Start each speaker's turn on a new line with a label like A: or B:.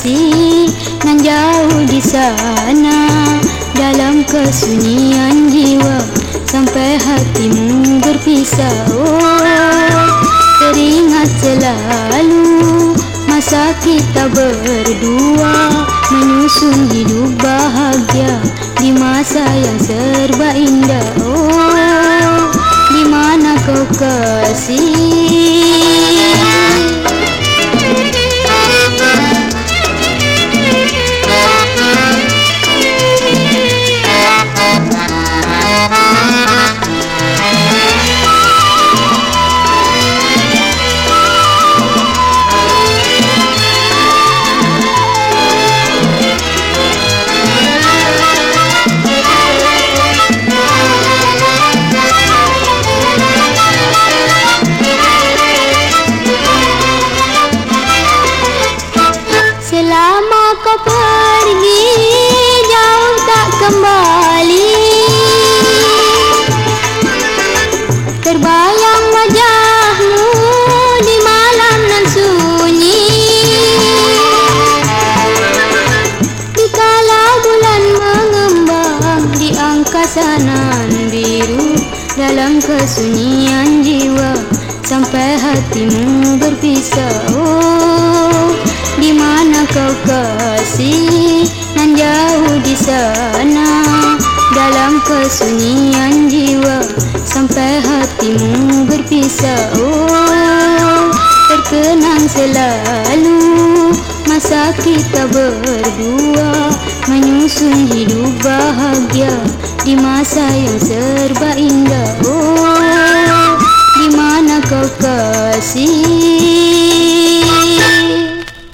A: kasih nan jauh di sana. Dalam kesunyian jiwa sampai hatimu berpisah. Oh, teringat selalu masa kita berdua menyusun hidup bahagia di masa yang serba indah. oh, Selama kau pergi. Jauh tak kembali. Terbayang wajahmu di malam nan sunyi. Dikala bulan mengembang di angkasa nan biru Dalam kesunyian jiwa sampai hatimu berpisah. Oh kau kasih nan jauh di sana. Dalam kesunyian jiwa sampai hatimu berpisah. Oh terkenang selalu masa kita berdua menyusun hidup bahagia di masa yang serba indah. Oh